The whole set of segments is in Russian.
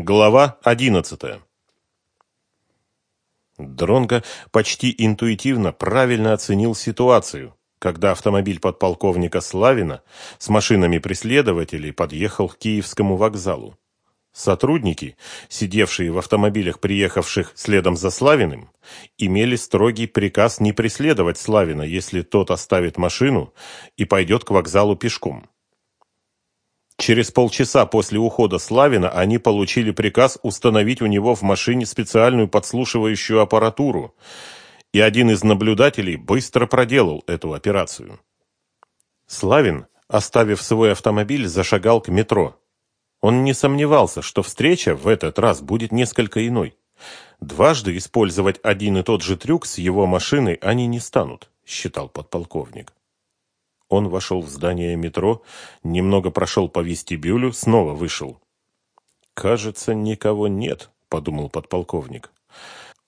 Глава одиннадцатая. Дронго почти интуитивно правильно оценил ситуацию, когда автомобиль подполковника Славина с машинами преследователей подъехал к Киевскому вокзалу. Сотрудники, сидевшие в автомобилях, приехавших следом за Славиным, имели строгий приказ не преследовать Славина, если тот оставит машину и пойдет к вокзалу пешком. Через полчаса после ухода Славина они получили приказ установить у него в машине специальную подслушивающую аппаратуру, и один из наблюдателей быстро проделал эту операцию. Славин, оставив свой автомобиль, зашагал к метро. Он не сомневался, что встреча в этот раз будет несколько иной. Дважды использовать один и тот же трюк с его машиной они не станут, считал подполковник. Он вошел в здание метро, немного прошел по вестибюлю, снова вышел. «Кажется, никого нет», — подумал подполковник.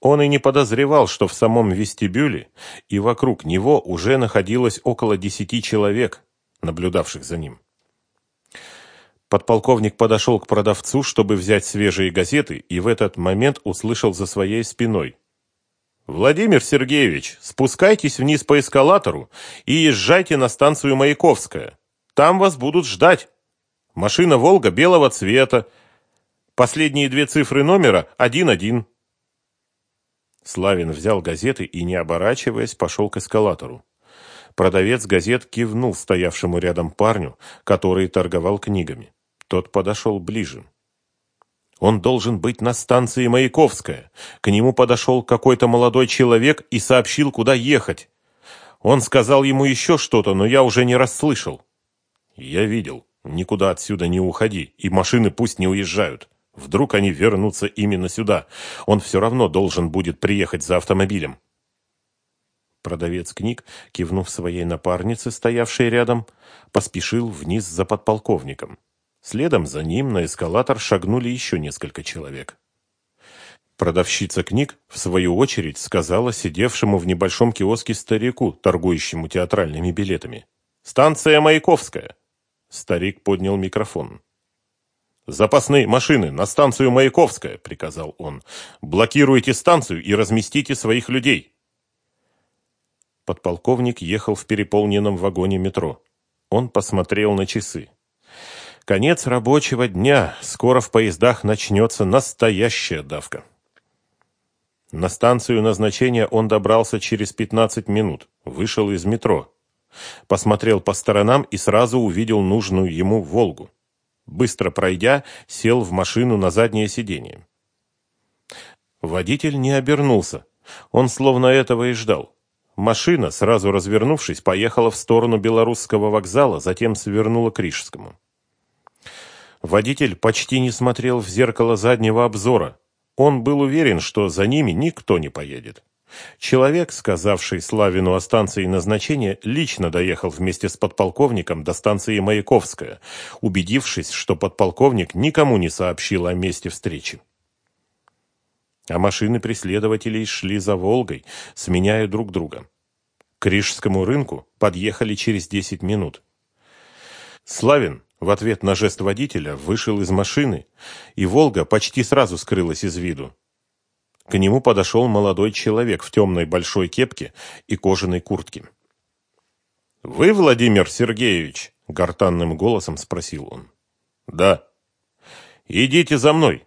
Он и не подозревал, что в самом вестибюле и вокруг него уже находилось около десяти человек, наблюдавших за ним. Подполковник подошел к продавцу, чтобы взять свежие газеты, и в этот момент услышал за своей спиной. «Владимир Сергеевич, спускайтесь вниз по эскалатору и езжайте на станцию Маяковская. Там вас будут ждать. Машина «Волга» белого цвета. Последние две цифры номера – 1-1». Славин взял газеты и, не оборачиваясь, пошел к эскалатору. Продавец газет кивнул стоявшему рядом парню, который торговал книгами. Тот подошел ближе. Он должен быть на станции Маяковская. К нему подошел какой-то молодой человек и сообщил, куда ехать. Он сказал ему еще что-то, но я уже не расслышал. Я видел. Никуда отсюда не уходи, и машины пусть не уезжают. Вдруг они вернутся именно сюда. Он все равно должен будет приехать за автомобилем. Продавец книг, кивнув своей напарнице, стоявшей рядом, поспешил вниз за подполковником. Следом за ним на эскалатор шагнули еще несколько человек. Продавщица книг, в свою очередь, сказала сидевшему в небольшом киоске старику, торгующему театральными билетами. «Станция Маяковская!» Старик поднял микрофон. «Запасные машины на станцию Маяковская!» — приказал он. «Блокируйте станцию и разместите своих людей!» Подполковник ехал в переполненном вагоне метро. Он посмотрел на часы. Конец рабочего дня. Скоро в поездах начнется настоящая давка. На станцию назначения он добрался через 15 минут. Вышел из метро. Посмотрел по сторонам и сразу увидел нужную ему «Волгу». Быстро пройдя, сел в машину на заднее сиденье. Водитель не обернулся. Он словно этого и ждал. Машина, сразу развернувшись, поехала в сторону Белорусского вокзала, затем свернула к Рижскому. Водитель почти не смотрел в зеркало заднего обзора. Он был уверен, что за ними никто не поедет. Человек, сказавший Славину о станции назначения, лично доехал вместе с подполковником до станции Маяковская, убедившись, что подполковник никому не сообщил о месте встречи. А машины преследователей шли за Волгой, сменяя друг друга. К Рижскому рынку подъехали через 10 минут. Славин, в ответ на жест водителя вышел из машины, и «Волга» почти сразу скрылась из виду. К нему подошел молодой человек в темной большой кепке и кожаной куртке. «Вы, Владимир Сергеевич?» — гортанным голосом спросил он. «Да». «Идите за мной!»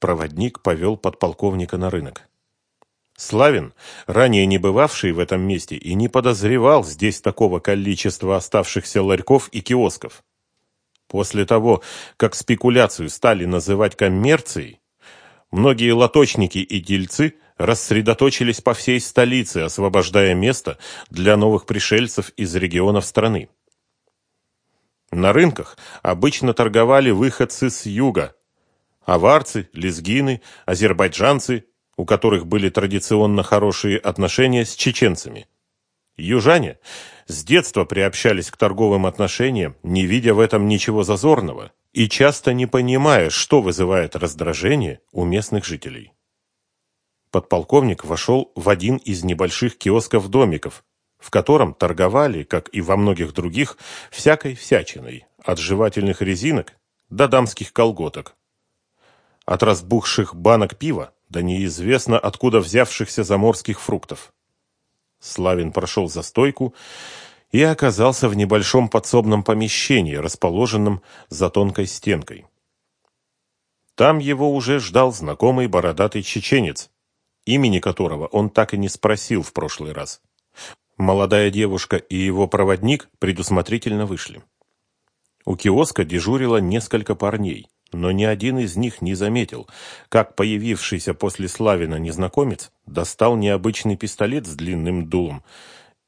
Проводник повел подполковника на рынок. Славин, ранее не бывавший в этом месте и не подозревал здесь такого количества оставшихся ларьков и киосков. После того, как спекуляцию стали называть коммерцией, многие лоточники и дельцы рассредоточились по всей столице, освобождая место для новых пришельцев из регионов страны. На рынках обычно торговали выходцы с юга – аварцы, лезгины, азербайджанцы, у которых были традиционно хорошие отношения с чеченцами – Южане с детства приобщались к торговым отношениям, не видя в этом ничего зазорного и часто не понимая, что вызывает раздражение у местных жителей. Подполковник вошел в один из небольших киосков-домиков, в котором торговали, как и во многих других, всякой всячиной, от жевательных резинок до дамских колготок. от разбухших банок пива до неизвестно откуда взявшихся заморских фруктов. Славин прошел за стойку и оказался в небольшом подсобном помещении, расположенном за тонкой стенкой. Там его уже ждал знакомый бородатый чеченец, имени которого он так и не спросил в прошлый раз. Молодая девушка и его проводник предусмотрительно вышли. У киоска дежурило несколько парней, но ни один из них не заметил, как появившийся после Славина незнакомец достал необычный пистолет с длинным дулом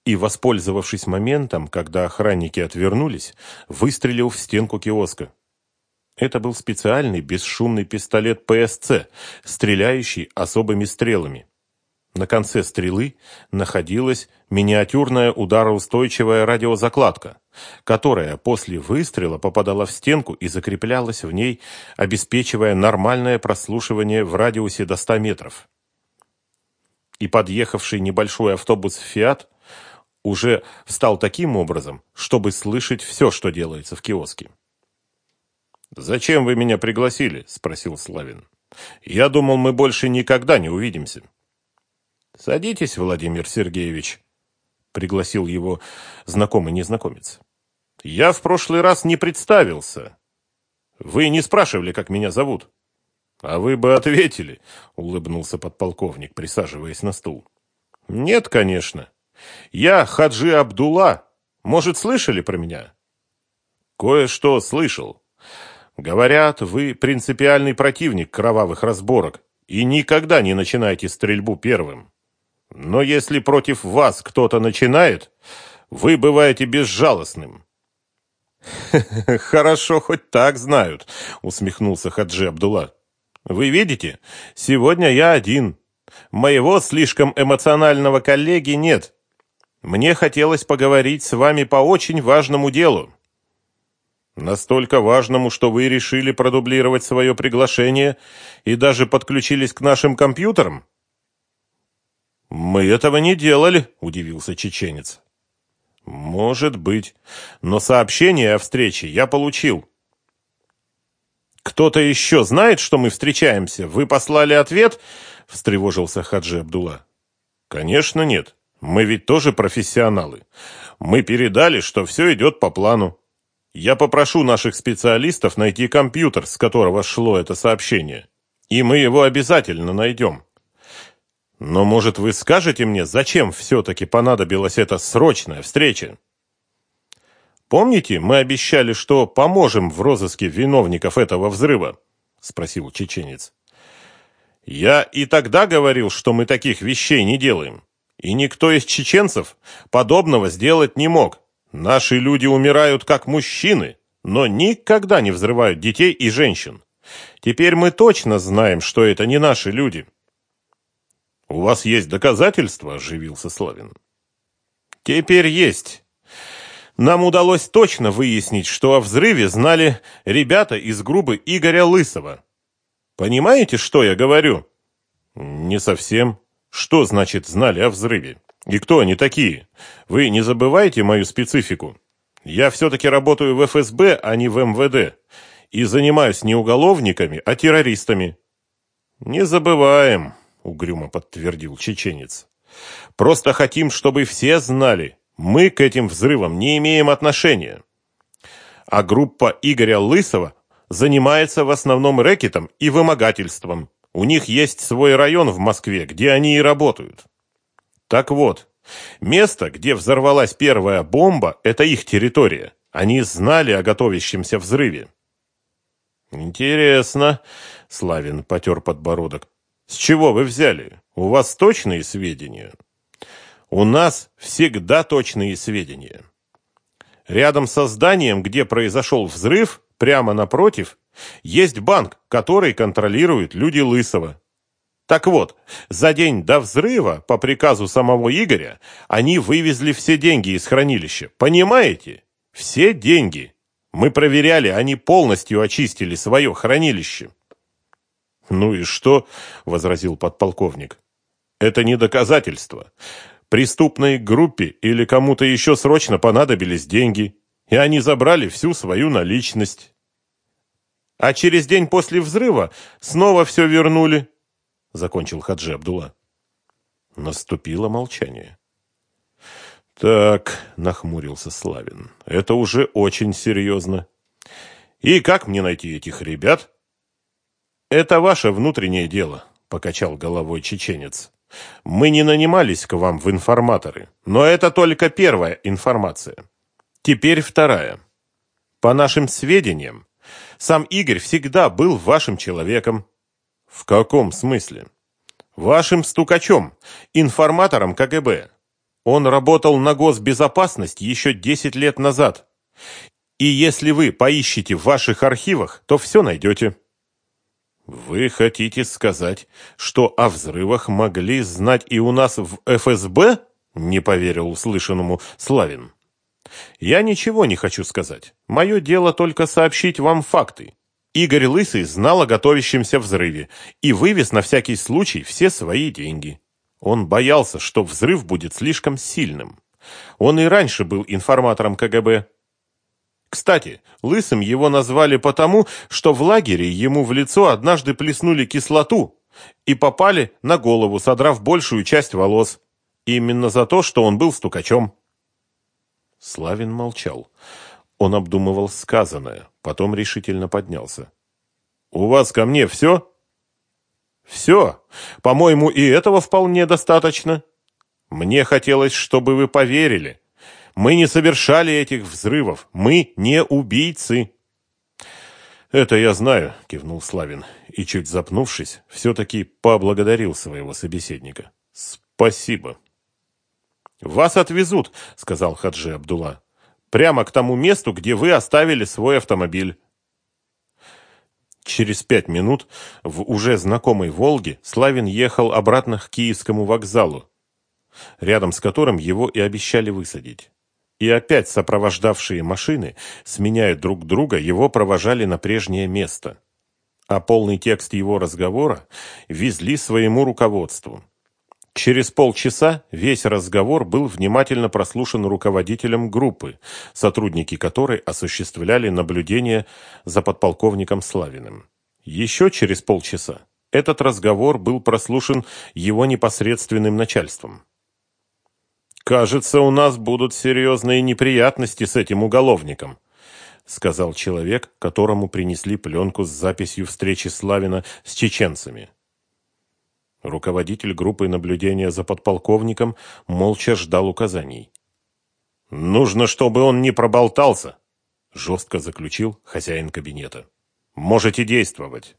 и, воспользовавшись моментом, когда охранники отвернулись, выстрелил в стенку киоска. Это был специальный бесшумный пистолет ПСЦ, стреляющий особыми стрелами. На конце стрелы находилась миниатюрная удароустойчивая радиозакладка, которая после выстрела попадала в стенку и закреплялась в ней, обеспечивая нормальное прослушивание в радиусе до 100 метров. И подъехавший небольшой автобус «Фиат» уже встал таким образом, чтобы слышать все, что делается в киоске. «Зачем вы меня пригласили?» – спросил Славин. «Я думал, мы больше никогда не увидимся». «Садитесь, Владимир Сергеевич», — пригласил его знакомый незнакомец. «Я в прошлый раз не представился. Вы не спрашивали, как меня зовут». «А вы бы ответили», — улыбнулся подполковник, присаживаясь на стул. «Нет, конечно. Я Хаджи Абдулла. Может, слышали про меня?» «Кое-что слышал. Говорят, вы принципиальный противник кровавых разборок и никогда не начинаете стрельбу первым. Но если против вас кто-то начинает, вы бываете безжалостным. Хорошо, хоть так знают, усмехнулся Хаджи Абдулла. Вы видите, сегодня я один. Моего слишком эмоционального коллеги нет. Мне хотелось поговорить с вами по очень важному делу. Настолько важному, что вы решили продублировать свое приглашение и даже подключились к нашим компьютерам? «Мы этого не делали», — удивился чеченец. «Может быть. Но сообщение о встрече я получил». «Кто-то еще знает, что мы встречаемся? Вы послали ответ?» — встревожился Хаджи Абдулла. «Конечно нет. Мы ведь тоже профессионалы. Мы передали, что все идет по плану. Я попрошу наших специалистов найти компьютер, с которого шло это сообщение. И мы его обязательно найдем». Но, может, вы скажете мне, зачем все-таки понадобилась эта срочная встреча? Помните, мы обещали, что поможем в розыске виновников этого взрыва? Спросил чеченец. Я и тогда говорил, что мы таких вещей не делаем. И никто из чеченцев подобного сделать не мог. Наши люди умирают как мужчины, но никогда не взрывают детей и женщин. Теперь мы точно знаем, что это не наши люди. «У вас есть доказательства?» – оживился Славин. «Теперь есть. Нам удалось точно выяснить, что о взрыве знали ребята из группы Игоря Лысова. Понимаете, что я говорю?» «Не совсем. Что значит знали о взрыве? И кто они такие? Вы не забывайте мою специфику. Я все-таки работаю в ФСБ, а не в МВД. И занимаюсь не уголовниками, а террористами». «Не забываем», — угрюмо подтвердил чеченец. «Просто хотим, чтобы все знали, мы к этим взрывам не имеем отношения. А группа Игоря Лысова занимается в основном рэкетом и вымогательством. У них есть свой район в Москве, где они и работают. Так вот, место, где взорвалась первая бомба, это их территория. Они знали о готовящемся взрыве. Интересно, Славин потер подбородок. С чего вы взяли? У вас точные сведения? У нас всегда точные сведения. Рядом со зданием, где произошел взрыв, прямо напротив, есть банк, который контролируют люди Лысого. Так вот, за день до взрыва, по приказу самого Игоря, они вывезли все деньги из хранилища. Понимаете? Все деньги. Мы проверяли, они полностью очистили свое хранилище. «Ну и что?» – возразил подполковник. «Это не доказательство. Преступной группе или кому-то еще срочно понадобились деньги, и они забрали всю свою наличность». А через день после взрыва снова все вернули, закончил Хаджи Абдулла. Наступило молчание. Так, нахмурился Славин. Это уже очень серьезно. И как мне найти этих ребят? Это ваше внутреннее дело, покачал головой чеченец. Мы не нанимались к вам в информаторы, но это только первая информация. Теперь вторая. По нашим сведениям, сам Игорь всегда был вашим человеком. В каком смысле? Вашим стукачом, информатором КГБ. Он работал на госбезопасность еще 10 лет назад. И если вы поищете в ваших архивах, то все найдете. Вы хотите сказать, что о взрывах могли знать и у нас в ФСБ? Не поверил услышанному Славин. Я ничего не хочу сказать. Мое дело только сообщить вам факты. Игорь Лысый знал о готовящемся взрыве и вывез на всякий случай все свои деньги. Он боялся, что взрыв будет слишком сильным. Он и раньше был информатором КГБ. Кстати, Лысым его назвали потому, что в лагере ему в лицо однажды плеснули кислоту и попали на голову, содрав большую часть волос. Именно за то, что он был стукачом. Славин молчал. Он обдумывал сказанное, потом решительно поднялся. «У вас ко мне все?» «Все. По-моему, и этого вполне достаточно. Мне хотелось, чтобы вы поверили. Мы не совершали этих взрывов. Мы не убийцы». «Это я знаю», — кивнул Славин, и, чуть запнувшись, все-таки поблагодарил своего собеседника. «Спасибо». «Вас отвезут», — сказал Хаджи Абдулла. Прямо к тому месту, где вы оставили свой автомобиль. Через пять минут в уже знакомой «Волге» Славин ехал обратно к Киевскому вокзалу, рядом с которым его и обещали высадить. И опять сопровождавшие машины, сменяя друг друга, его провожали на прежнее место. А полный текст его разговора везли своему руководству. Через полчаса весь разговор был внимательно прослушан руководителем группы, сотрудники которой осуществляли наблюдение за подполковником Славиным. Еще через полчаса этот разговор был прослушан его непосредственным начальством. «Кажется, у нас будут серьезные неприятности с этим уголовником», сказал человек, которому принесли пленку с записью встречи Славина с чеченцами. Руководитель группы наблюдения за подполковником молча ждал указаний. «Нужно, чтобы он не проболтался», — жестко заключил хозяин кабинета. «Можете действовать».